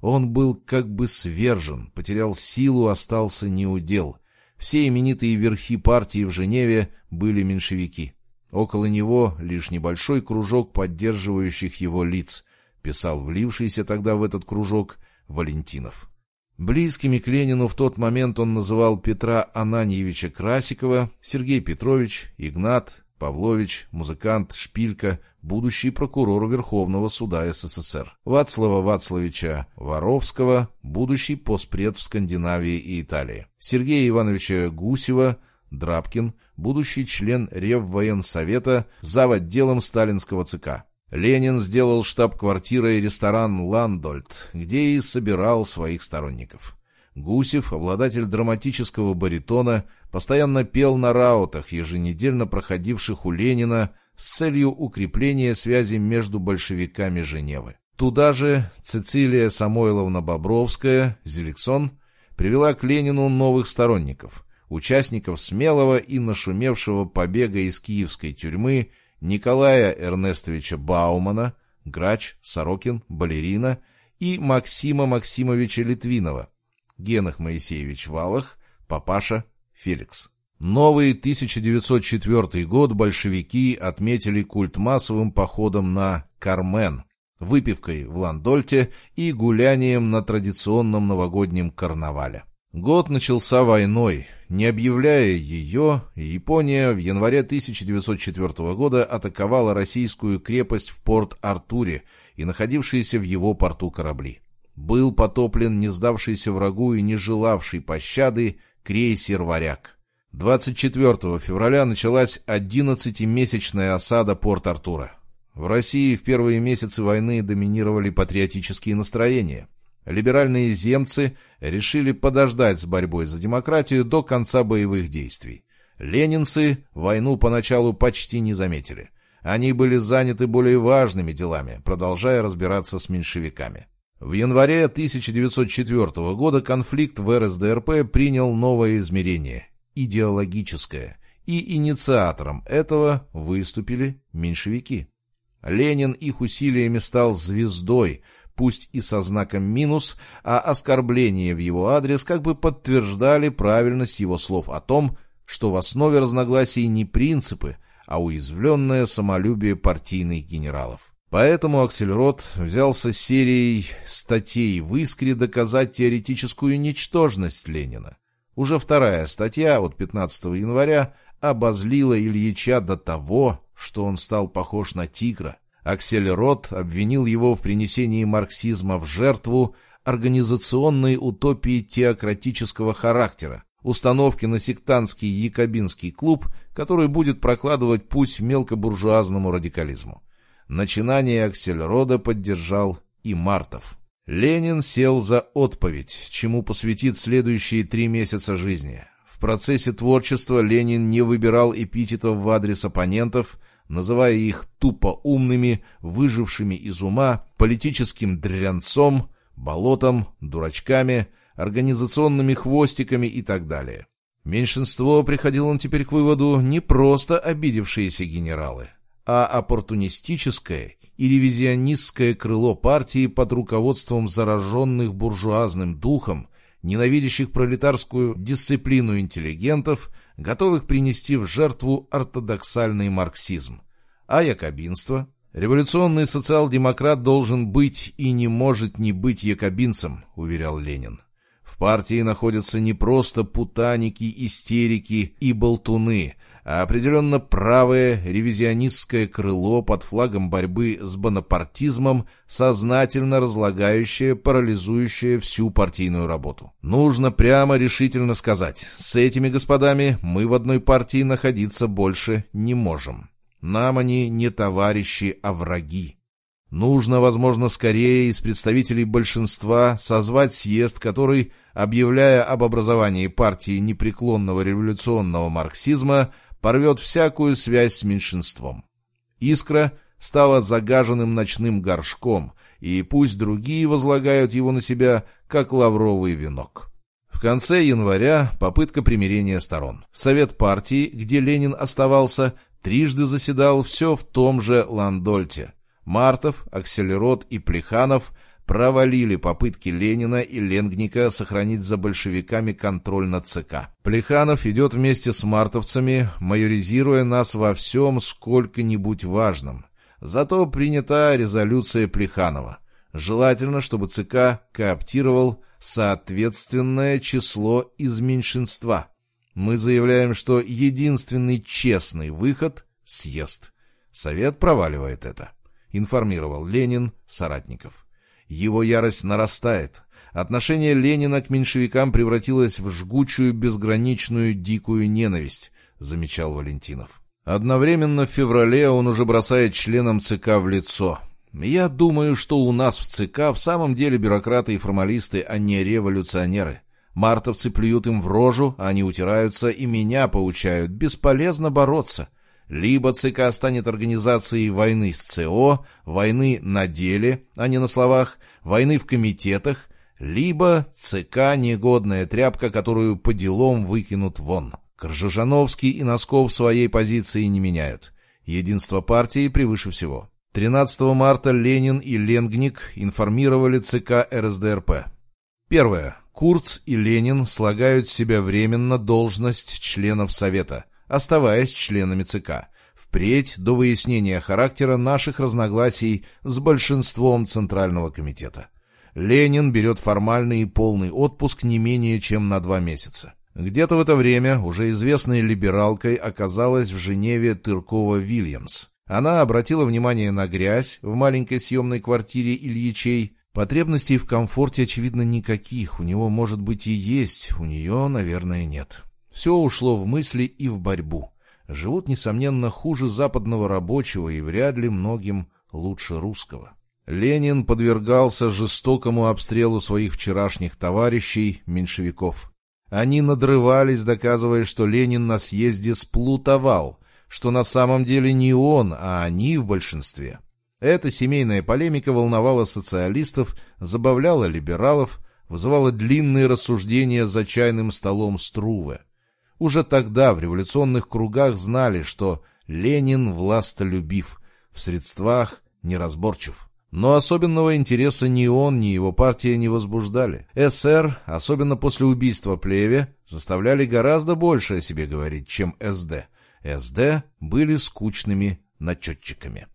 Он был как бы свержен, потерял силу, остался неудел. Все именитые верхи партии в Женеве были меньшевики. Около него лишь небольшой кружок поддерживающих его лиц, писал влившийся тогда в этот кружок Валентинов. Близкими к Ленину в тот момент он называл Петра Ананьевича Красикова, Сергей Петрович, Игнат, Павлович, музыкант, Шпилька, будущий прокурор Верховного суда СССР, Вацлава Вацлавича Воровского, будущий постпред в Скандинавии и Италии, Сергея Ивановича Гусева, Драбкин, будущий член Реввоенсовета, зав. отделом сталинского ЦК. Ленин сделал штаб-квартирой ресторан «Ландольд», где и собирал своих сторонников. Гусев, обладатель драматического баритона, постоянно пел на раутах, еженедельно проходивших у Ленина, с целью укрепления связи между большевиками Женевы. Туда же Цицилия Самойловна Бобровская, Зеликсон, привела к Ленину новых сторонников, участников смелого и нашумевшего побега из киевской тюрьмы Николая Эрнестовича Баумана, Грач, Сорокин, Балерина и Максима Максимовича Литвинова, Генах Моисеевич Валах, Папаша, Феликс. Новый 1904 год большевики отметили культ массовым походом на Кармен, выпивкой в Ландольте и гулянием на традиционном новогоднем карнавале. Год начался войной. Не объявляя ее, Япония в январе 1904 года атаковала российскую крепость в Порт-Артуре и находившиеся в его порту корабли. Был потоплен не сдавшийся врагу и не желавший пощады крейсер «Варяг». 24 февраля началась 11-месячная осада Порт-Артура. В России в первые месяцы войны доминировали патриотические настроения. Либеральные земцы решили подождать с борьбой за демократию до конца боевых действий. Ленинцы войну поначалу почти не заметили. Они были заняты более важными делами, продолжая разбираться с меньшевиками. В январе 1904 года конфликт в РСДРП принял новое измерение – идеологическое, и инициатором этого выступили меньшевики. Ленин их усилиями стал звездой – пусть и со знаком минус, а оскорбления в его адрес как бы подтверждали правильность его слов о том, что в основе разногласий не принципы, а уязвленное самолюбие партийных генералов. Поэтому Аксельрод взялся серией статей в «Искре» доказать теоретическую ничтожность Ленина. Уже вторая статья от 15 января обозлила Ильича до того, что он стал похож на тигра. Аксель Рот обвинил его в принесении марксизма в жертву, организационной утопии теократического характера, установки на сектантский якобинский клуб, который будет прокладывать путь мелкобуржуазному радикализму. Начинание Аксельрода поддержал и Мартов. Ленин сел за отповедь, чему посвятит следующие три месяца жизни. В процессе творчества Ленин не выбирал эпитетов в адрес оппонентов, называя их тупо умными, выжившими из ума, политическим дрянцом, болотом, дурачками, организационными хвостиками и так далее. Меньшинство, приходил он теперь к выводу, не просто обидевшиеся генералы, а оппортунистическое и ревизионистское крыло партии под руководством зараженных буржуазным духом, ненавидящих пролетарскую дисциплину интеллигентов, готовых принести в жертву ортодоксальный марксизм. А якобинство? Революционный социал-демократ должен быть и не может не быть якобинцем, уверял Ленин. В партии находятся не просто путаники, истерики и болтуны, а определенно правое ревизионистское крыло под флагом борьбы с бонапартизмом, сознательно разлагающее, парализующее всю партийную работу. Нужно прямо решительно сказать, с этими господами мы в одной партии находиться больше не можем. Нам они не товарищи, а враги. Нужно, возможно, скорее из представителей большинства созвать съезд, который, объявляя об образовании партии непреклонного революционного марксизма, порвет всякую связь с меньшинством. Искра стала загаженным ночным горшком, и пусть другие возлагают его на себя, как лавровый венок. В конце января попытка примирения сторон. Совет партии, где Ленин оставался, трижды заседал все в том же Ландольте. Мартов, Акселерот и Плеханов провалили попытки Ленина и Ленгника сохранить за большевиками контроль над ЦК. Плеханов идет вместе с мартовцами, майоризируя нас во всем сколько-нибудь важном. Зато принята резолюция Плеханова. Желательно, чтобы ЦК кооптировал соответственное число из меньшинства. Мы заявляем, что единственный честный выход – съезд. Совет проваливает это, информировал Ленин соратников. Его ярость нарастает. Отношение Ленина к меньшевикам превратилось в жгучую, безграничную, дикую ненависть, замечал Валентинов. Одновременно в феврале он уже бросает членам ЦК в лицо. «Я думаю, что у нас в ЦК в самом деле бюрократы и формалисты, а не революционеры. Мартовцы плюют им в рожу, они утираются и меня поучают. Бесполезно бороться. Либо ЦК станет организацией войны с ЦО, войны на деле, а не на словах, войны в комитетах, либо ЦК негодная тряпка, которую по делам выкинут вон. Кржижановский и Носков своей позиции не меняют. Единство партии превыше всего. 13 марта Ленин и Ленгник информировали ЦК РСДРП. Первое. Курц и Ленин слагают себя временно должность членов Совета – оставаясь членами ЦК, впредь до выяснения характера наших разногласий с большинством Центрального комитета. Ленин берет формальный и полный отпуск не менее чем на два месяца. Где-то в это время уже известной либералкой оказалась в Женеве Тыркова-Вильямс. Она обратила внимание на грязь в маленькой съемной квартире Ильичей. Потребностей в комфорте, очевидно, никаких. У него, может быть, и есть, у нее, наверное, нет. Все ушло в мысли и в борьбу. Живут, несомненно, хуже западного рабочего и вряд ли многим лучше русского. Ленин подвергался жестокому обстрелу своих вчерашних товарищей, меньшевиков. Они надрывались, доказывая, что Ленин на съезде сплутовал, что на самом деле не он, а они в большинстве. Эта семейная полемика волновала социалистов, забавляла либералов, вызывала длинные рассуждения за чайным столом Струве. Уже тогда в революционных кругах знали, что Ленин властолюбив, в средствах неразборчив. Но особенного интереса ни он, ни его партия не возбуждали. СР, особенно после убийства Плеве, заставляли гораздо больше о себе говорить, чем СД. СД были скучными начетчиками.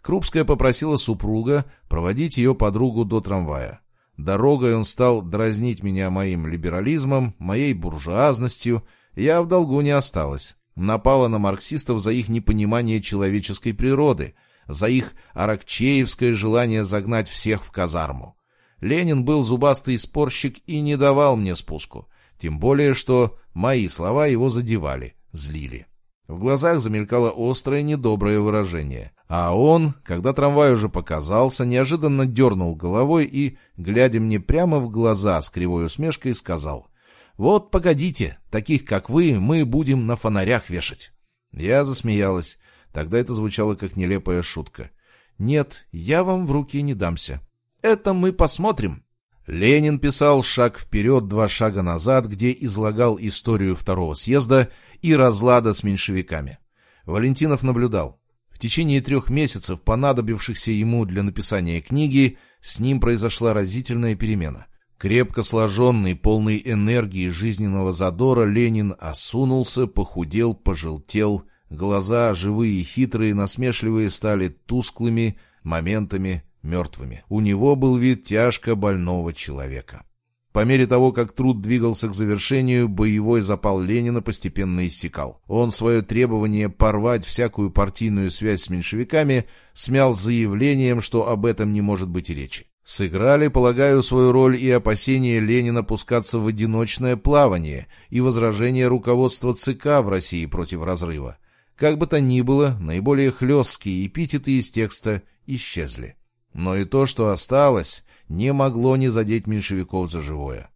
Крупская попросила супруга проводить ее подругу до трамвая. Дорогой он стал дразнить меня моим либерализмом, моей буржуазностью, я в долгу не осталась. Напала на марксистов за их непонимание человеческой природы, за их аракчеевское желание загнать всех в казарму. Ленин был зубастый спорщик и не давал мне спуску. Тем более, что мои слова его задевали, злили. В глазах замелькало острое недоброе выражение. А он, когда трамвай уже показался, неожиданно дернул головой и, глядя мне прямо в глаза с кривой усмешкой, сказал, «Вот погодите, таких как вы мы будем на фонарях вешать». Я засмеялась. Тогда это звучало как нелепая шутка. «Нет, я вам в руки не дамся. Это мы посмотрим». Ленин писал шаг вперед, два шага назад, где излагал историю второго съезда и разлада с меньшевиками. Валентинов наблюдал. В течение трех месяцев, понадобившихся ему для написания книги, с ним произошла разительная перемена. Крепко сложенный, полный энергии жизненного задора, Ленин осунулся, похудел, пожелтел, глаза, живые, хитрые, насмешливые, стали тусклыми, моментами мертвыми. У него был вид тяжко больного человека. По мере того, как труд двигался к завершению, боевой запал Ленина постепенно иссякал. Он свое требование порвать всякую партийную связь с меньшевиками смял заявлением, что об этом не может быть речи. Сыграли, полагаю, свою роль и опасения Ленина пускаться в одиночное плавание, и возражения руководства ЦК в России против разрыва. Как бы то ни было, наиболее хлесткие эпитеты из текста исчезли. Но и то, что осталось, не могло не задеть меньшевиков за живое.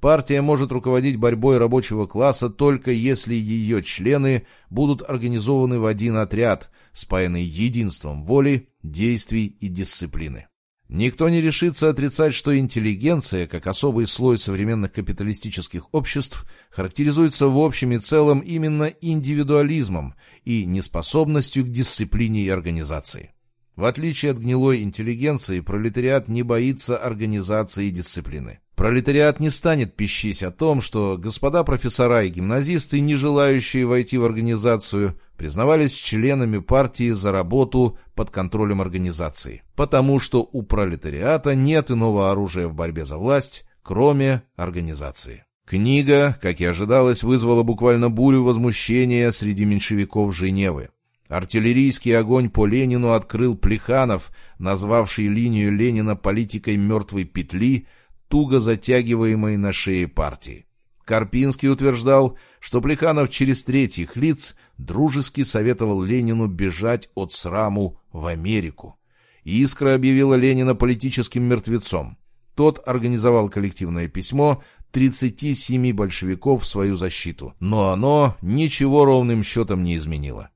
Партия может руководить борьбой рабочего класса только если ее члены будут организованы в один отряд, спаянный единством воли, действий и дисциплины. Никто не решится отрицать, что интеллигенция, как особый слой современных капиталистических обществ, характеризуется в общем и целом именно индивидуализмом и неспособностью к дисциплине и организации. В отличие от гнилой интеллигенции, пролетариат не боится организации и дисциплины. Пролетариат не станет пищись о том, что господа профессора и гимназисты, не желающие войти в организацию, признавались членами партии за работу под контролем организации. Потому что у пролетариата нет иного оружия в борьбе за власть, кроме организации. Книга, как и ожидалось, вызвала буквально бурю возмущения среди меньшевиков Женевы. Артиллерийский огонь по Ленину открыл Плеханов, назвавший линию Ленина политикой мертвой петли, туго затягиваемой на шее партии. Карпинский утверждал, что Плеханов через третьих лиц дружески советовал Ленину бежать от сраму в Америку. Искра объявила Ленина политическим мертвецом. Тот организовал коллективное письмо 37 большевиков в свою защиту, но оно ничего ровным счетом не изменило.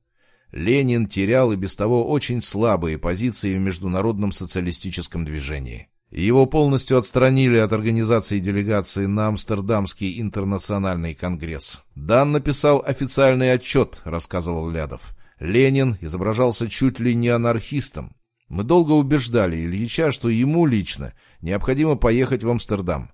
Ленин терял и без того очень слабые позиции в международном социалистическом движении. Его полностью отстранили от организации делегации на Амстердамский интернациональный конгресс. Дан написал официальный отчет, рассказывал Лядов. Ленин изображался чуть ли не анархистом. Мы долго убеждали Ильича, что ему лично необходимо поехать в Амстердам.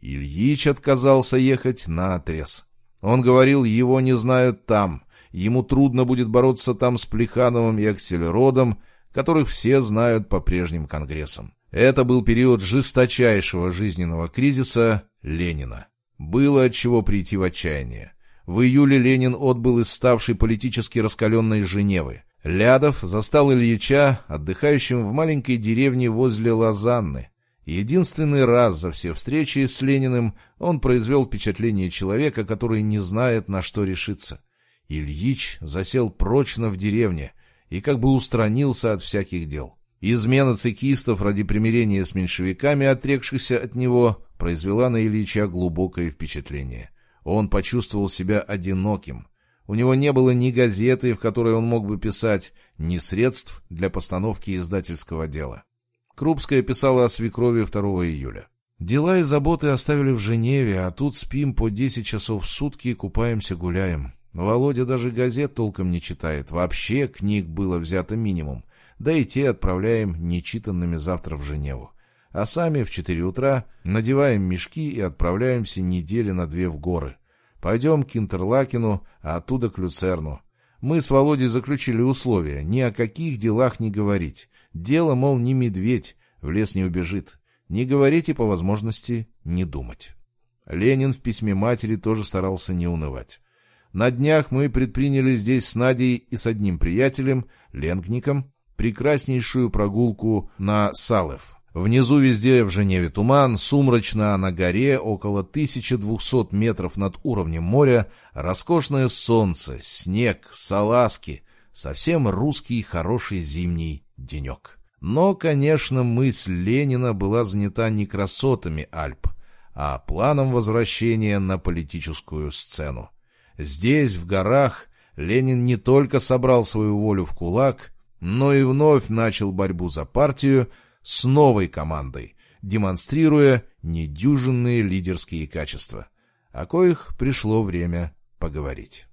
Ильич отказался ехать на отрез. Он говорил, его не знают там, ему трудно будет бороться там с Плехановым и Акселеродом, которых все знают по прежним конгрессам. Это был период жесточайшего жизненного кризиса Ленина. Было от чего прийти в отчаяние. В июле Ленин отбыл из ставшей политически раскаленной Женевы. Лядов застал Ильича отдыхающим в маленькой деревне возле Лозанны. Единственный раз за все встречи с Лениным он произвел впечатление человека, который не знает, на что решиться. Ильич засел прочно в деревне и как бы устранился от всяких дел. Измена цикистов ради примирения с меньшевиками, отрекшихся от него, произвела на Ильича глубокое впечатление. Он почувствовал себя одиноким. У него не было ни газеты, в которой он мог бы писать, ни средств для постановки издательского дела. Крупская писала о свекрови 2 июля. «Дела и заботы оставили в Женеве, а тут спим по 10 часов в сутки, купаемся, гуляем. Володя даже газет толком не читает. Вообще книг было взято минимум. Да и те отправляем нечитанными завтра в Женеву. А сами в четыре утра надеваем мешки и отправляемся недели на две в горы. Пойдем к Интерлакину, а оттуда к Люцерну. Мы с Володей заключили условия, ни о каких делах не говорить. Дело, мол, не медведь, в лес не убежит. Не говорить и, по возможности, не думать. Ленин в письме матери тоже старался не унывать. На днях мы предприняли здесь с Надей и с одним приятелем, Ленгником, прекраснейшую прогулку на Салев. Внизу везде в Женеве туман, сумрачно, а на горе, около 1200 метров над уровнем моря, роскошное солнце, снег, салазки, совсем русский хороший зимний денек. Но, конечно, мысль Ленина была занята не красотами Альп, а планом возвращения на политическую сцену. Здесь, в горах, Ленин не только собрал свою волю в кулак, но и вновь начал борьбу за партию, с новой командой, демонстрируя недюжинные лидерские качества, о коих пришло время поговорить.